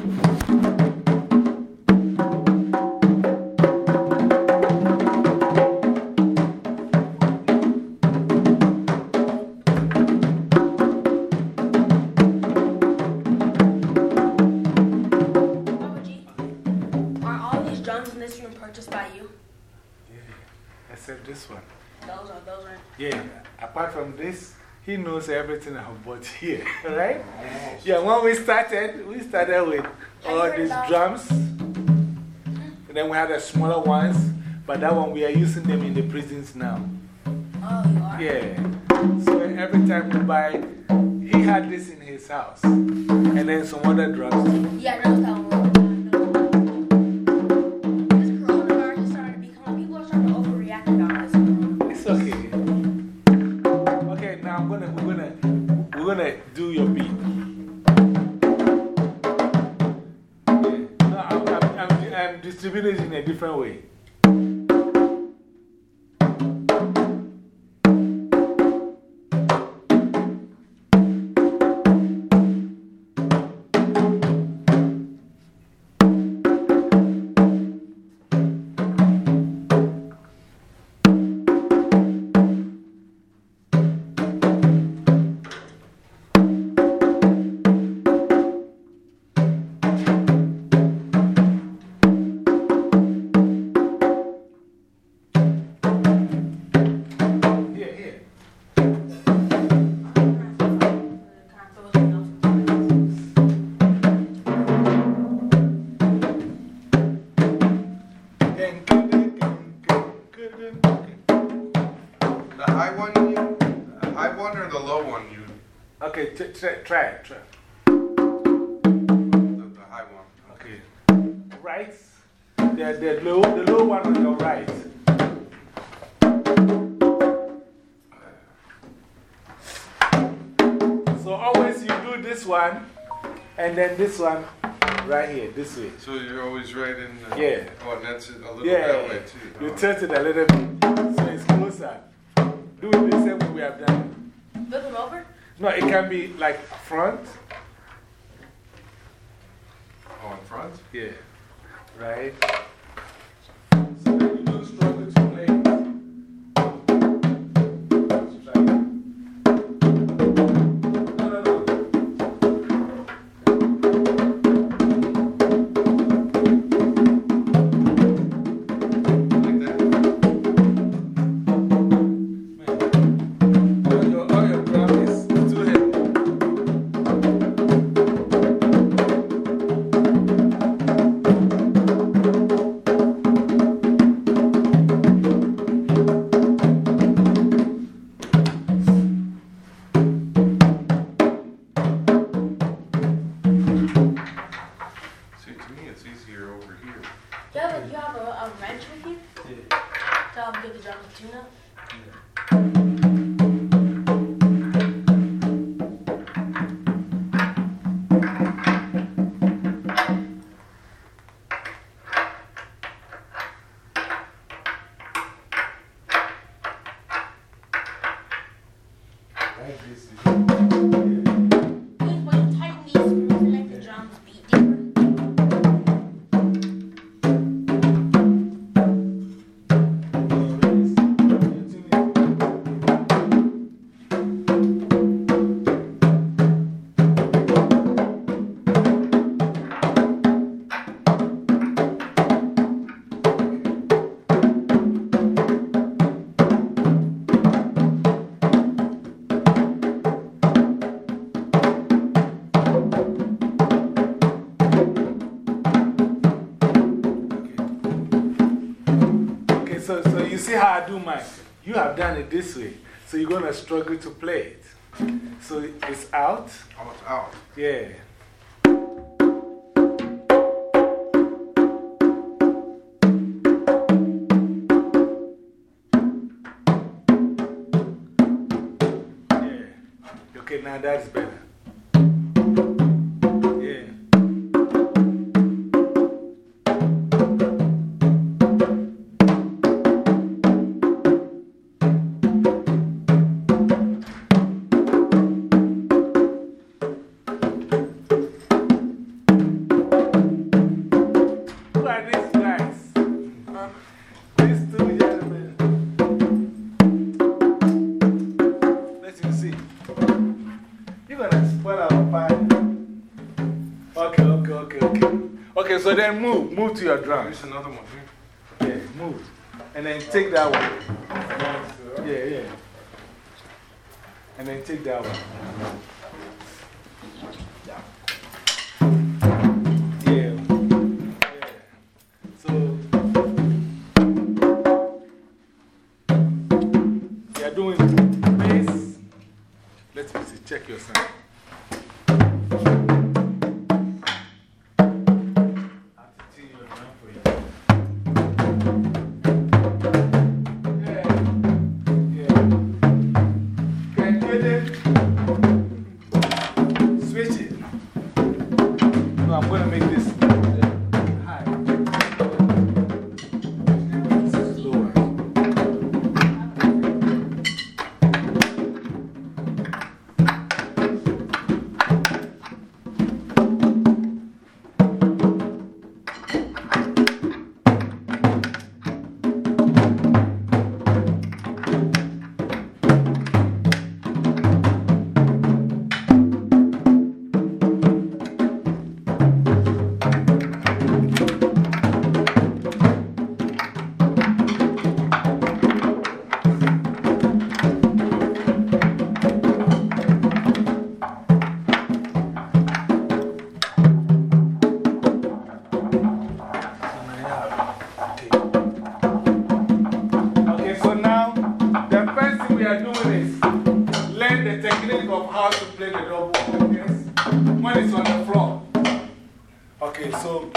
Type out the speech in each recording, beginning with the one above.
Thank you. Knows everything I bought here, right? Yeah, when we started, we started with all these drums. And then we had the smaller ones, but that one we are using them in the prisons now. Oh, you are? Yeah. So every time we buy, he had this in his house. And then some other drums. Yeah, I noticed that It in a different way. The, the, low, the low one on your right. So always you do this one and then this one right here, this way. So you're always right in the. Uh, yeah. Oh, and that's it a little Yeah, that way too. you Oh. tilt it a little bit so it's closer. Do it the same way we have done Flip them over? No, it can be like front. Oh, in front? Yeah. Right? You see how I do mine? You have done it this way, so you're going to struggle to play it. So it's out. Out. Yeah. Yeah. Okay, now that's better. Okay. So then move, move to your drum. There's another one. Yeah, move. And then take that one. Yeah, yeah. And then take that one. When it's on the floor. Okay, so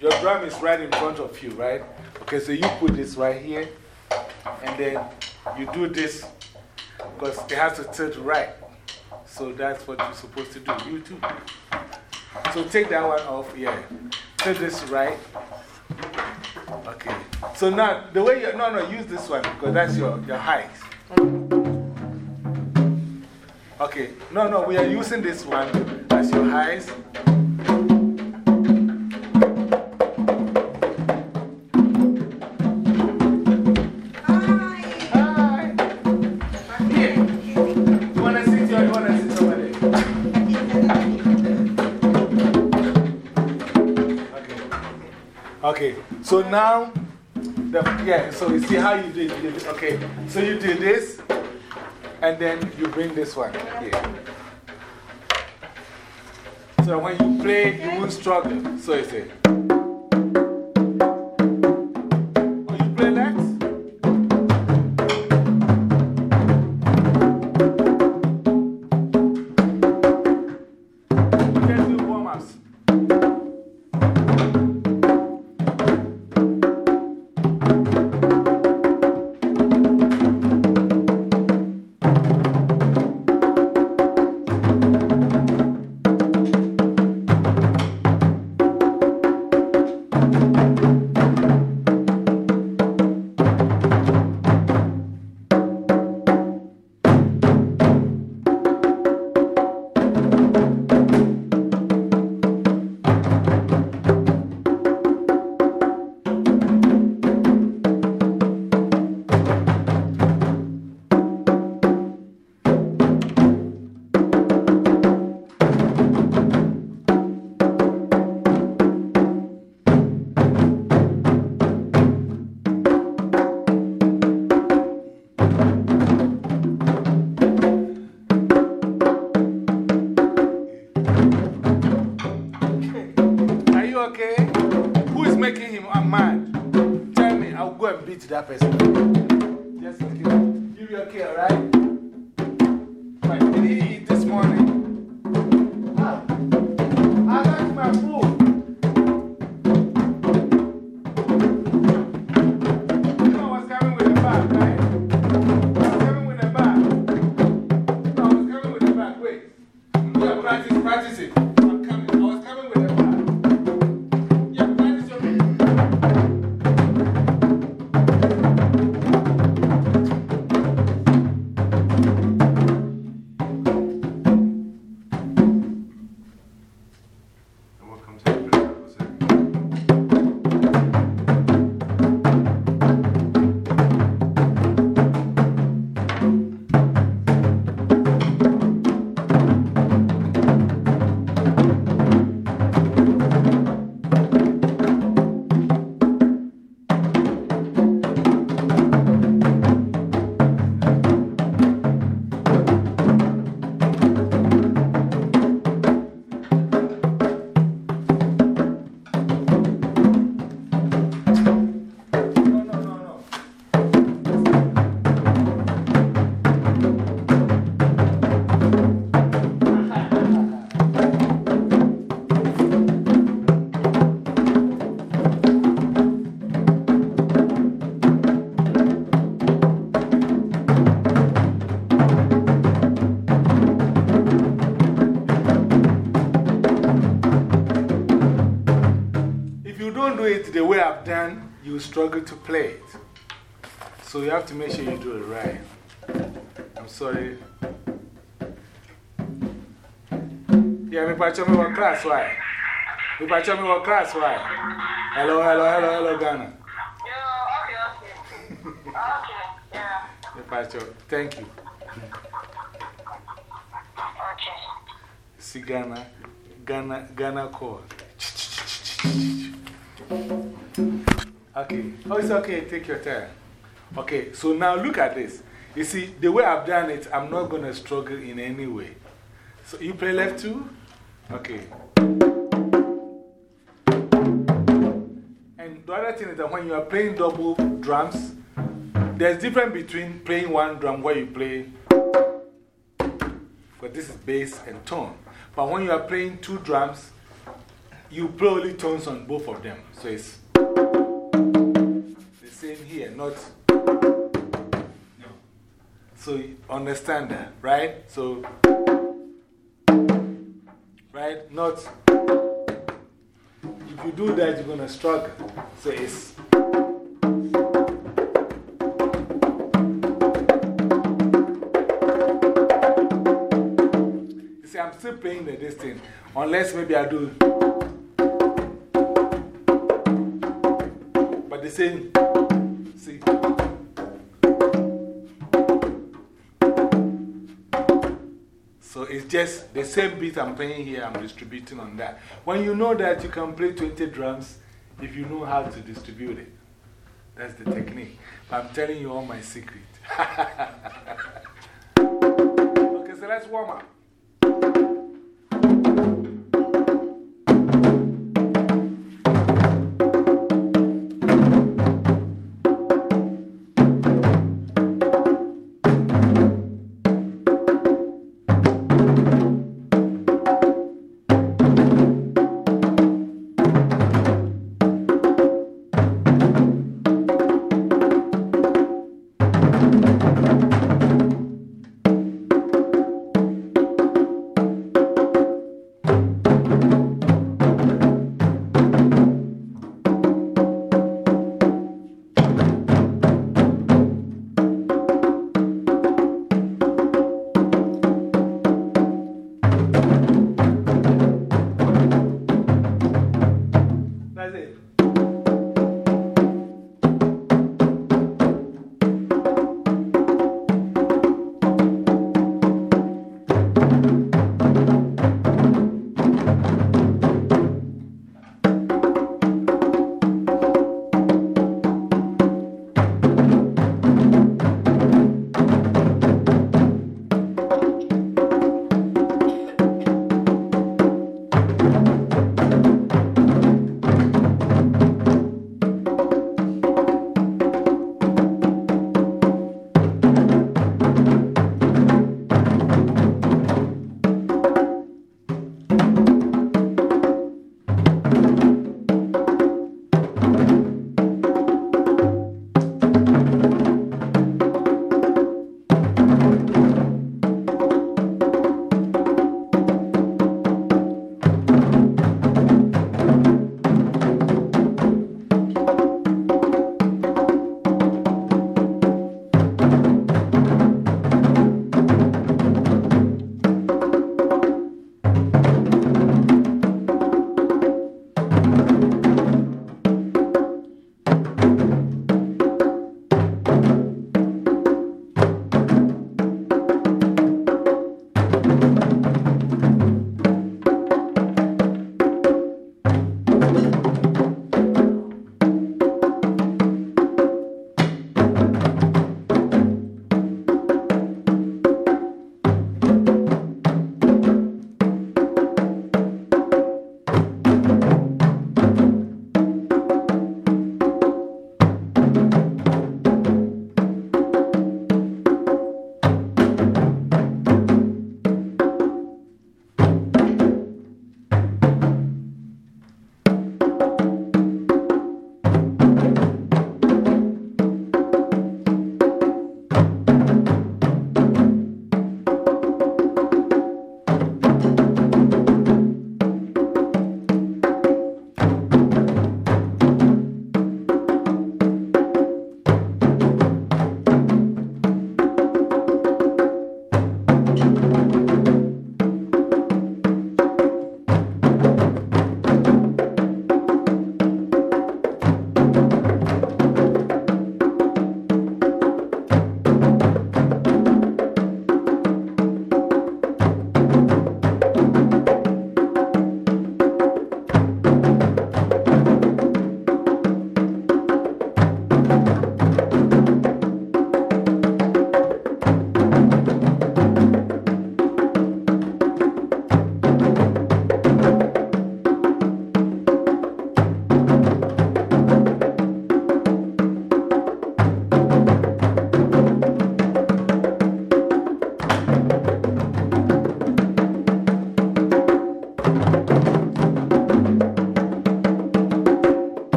your drum is right in front of you, right? Okay, so you put this right here and then you do this because it has to tilt right. So that's what you're supposed to do. You too. So take that one off, yeah. Tilt this right. Okay. So now, the way you no, no, use this one because that's your, your height. Okay. No, no, we are using this one as your highs. Okay. So now, the, yeah, so you see how you did it. Okay. So you do this, and then you bring this one here. So when you play, you won't struggle. So you say. You struggle to play it. So you have to make sure you do it right. I'm sorry. Yeah, me patch me what class, why? Me patch me what class, why? Hello, hello, hello, hello, Ghana. Yeah, okay, okay. okay, yeah. Me patch Thank you. Okay. See Ghana, Ghana, Ghana call. Okay. Oh, it's okay. Take your time. Okay, so now look at this. You see, the way I've done it, I'm not going to struggle in any way. So you play left two? Okay. And the other thing is that when you are playing double drums, there's difference between playing one drum where you play, but this is bass and tone. But when you are playing two drums, you play only tones on both of them. So it's not. So understand that, right? So, right? Not. If you do that, you're going to struggle. So it's. You see, I'm still playing the, thing, unless maybe I do. But the same. Just the same beat I'm playing here, I'm distributing on that. When you know that you can play 20 drums, if you know how to distribute it, that's the technique. But I'm telling you all my secret. okay, so let's warm up.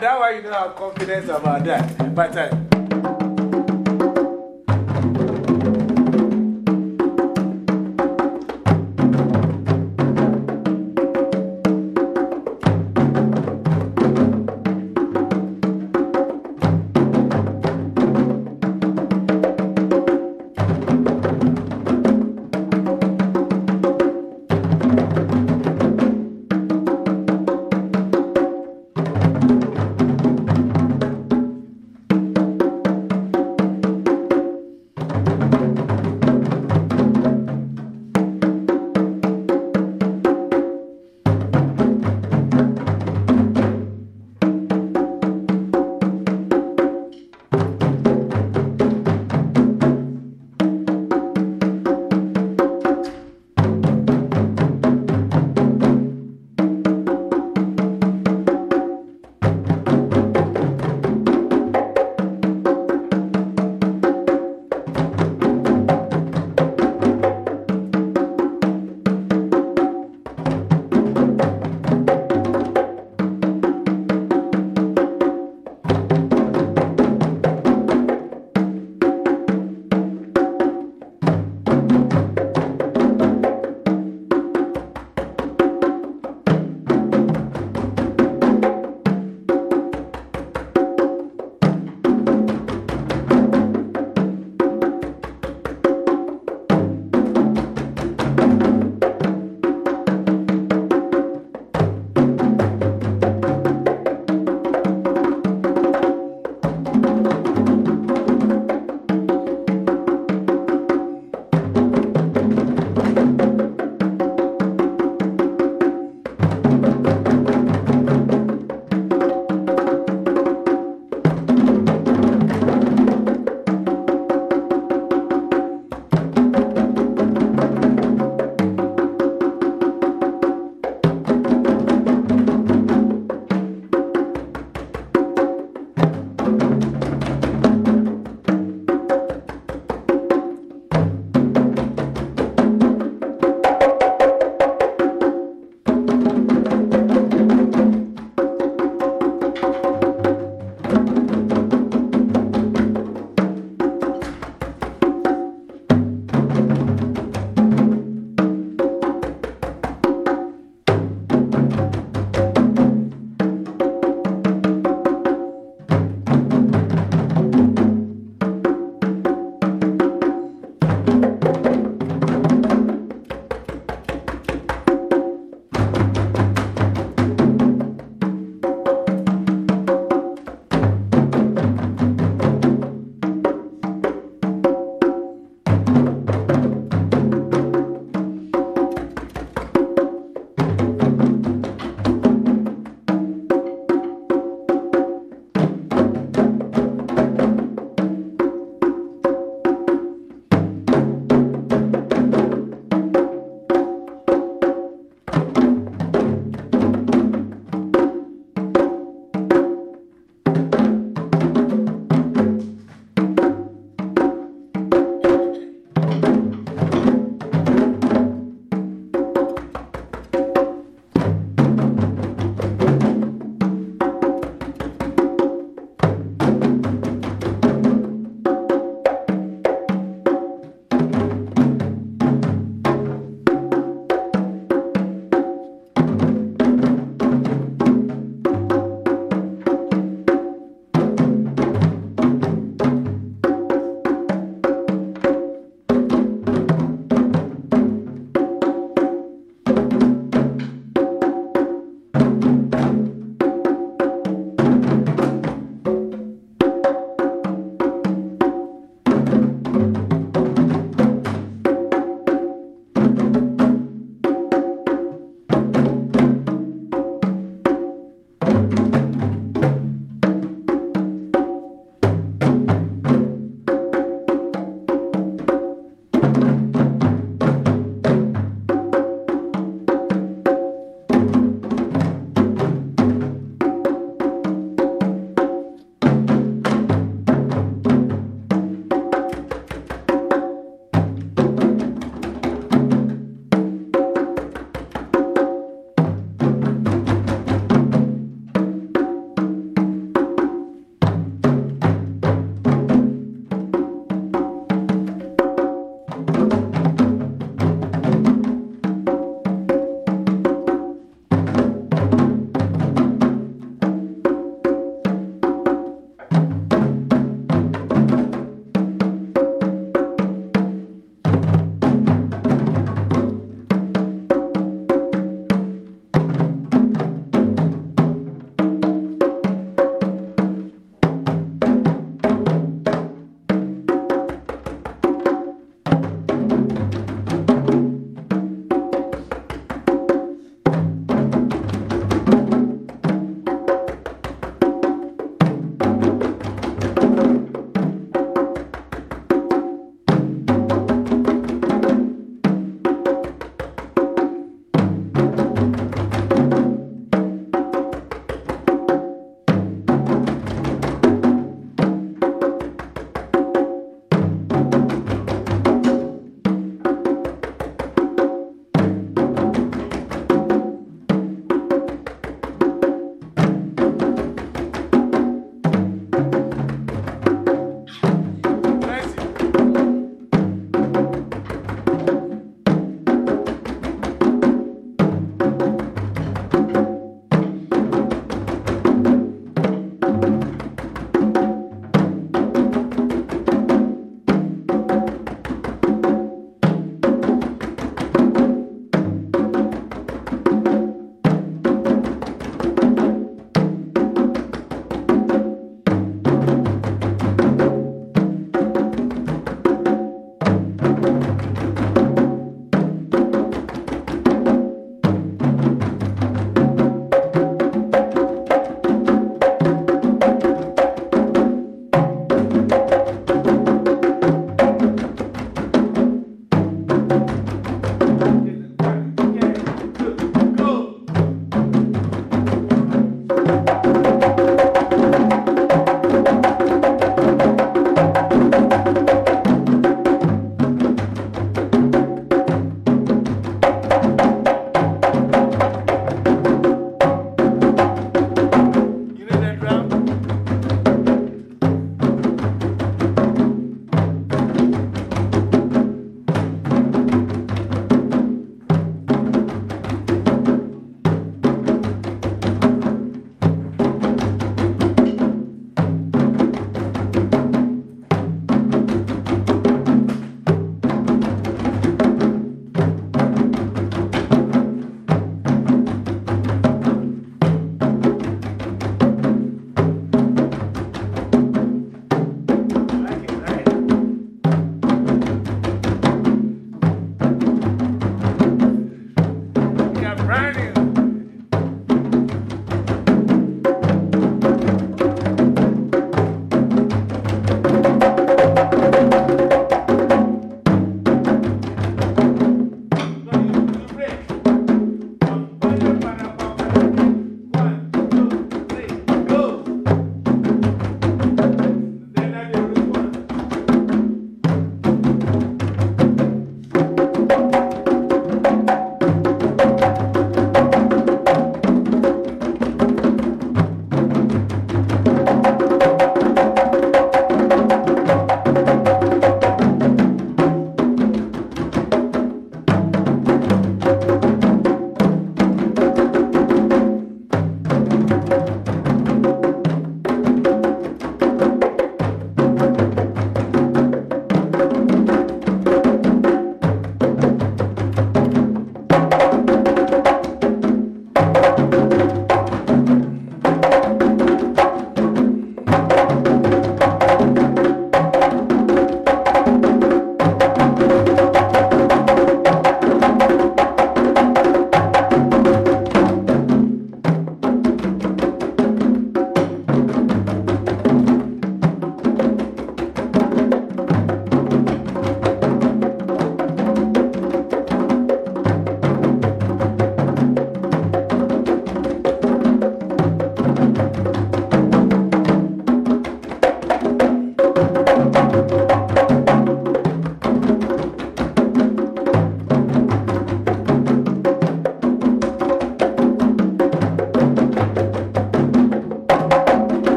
That's why you know I have confidence about that. But uh,